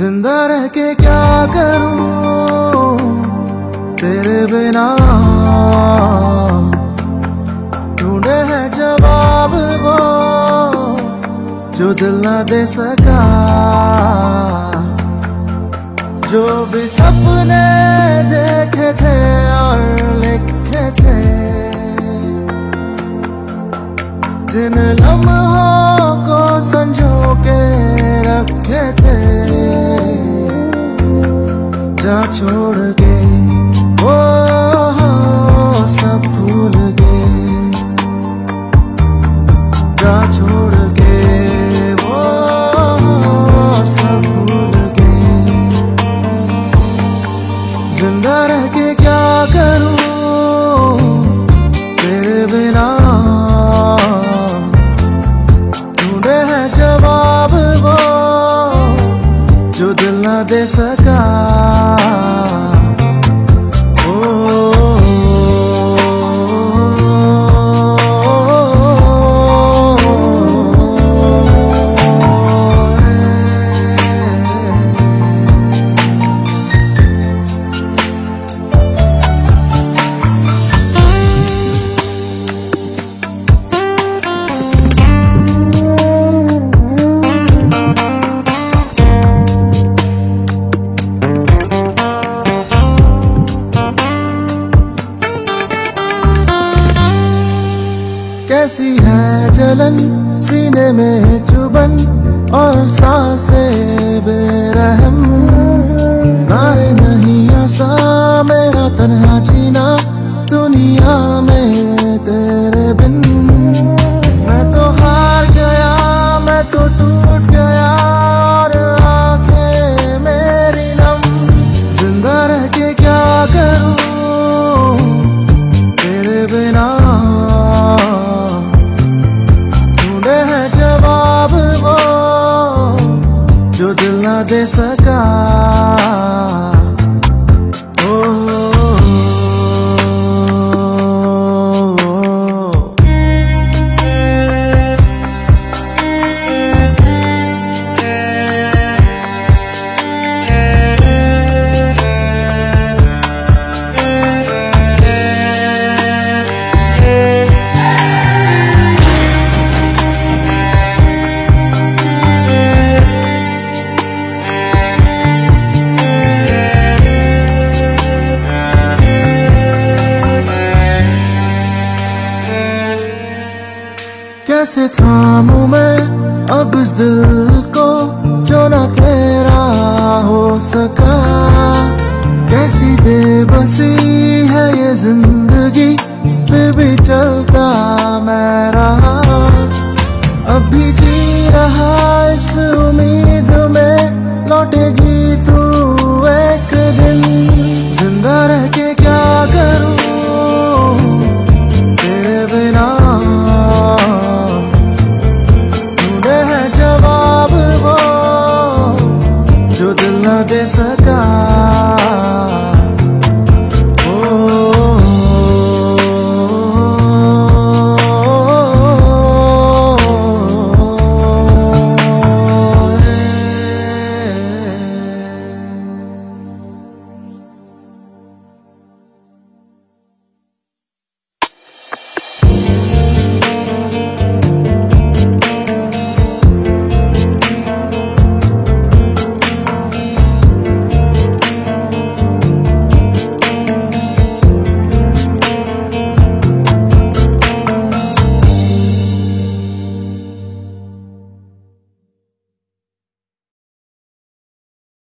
क्या करूँ? तेरे बिना ढूंढे है जवाब वो, जो दिल न दे सका। जो भी सपने देखे थे और लिखे थे, जिन लम्हों को संजो के रखे थे जा छोड़ के। दिल ना दे सका। कैसी है जलन सीने में चुबन और साँसें बेरहम दिल न कैसे थामू मैं, अब इस दिल को जो ना तेरा हो सका। कैसी बेबसी है ये ज़िंदगी, फिर भी चलता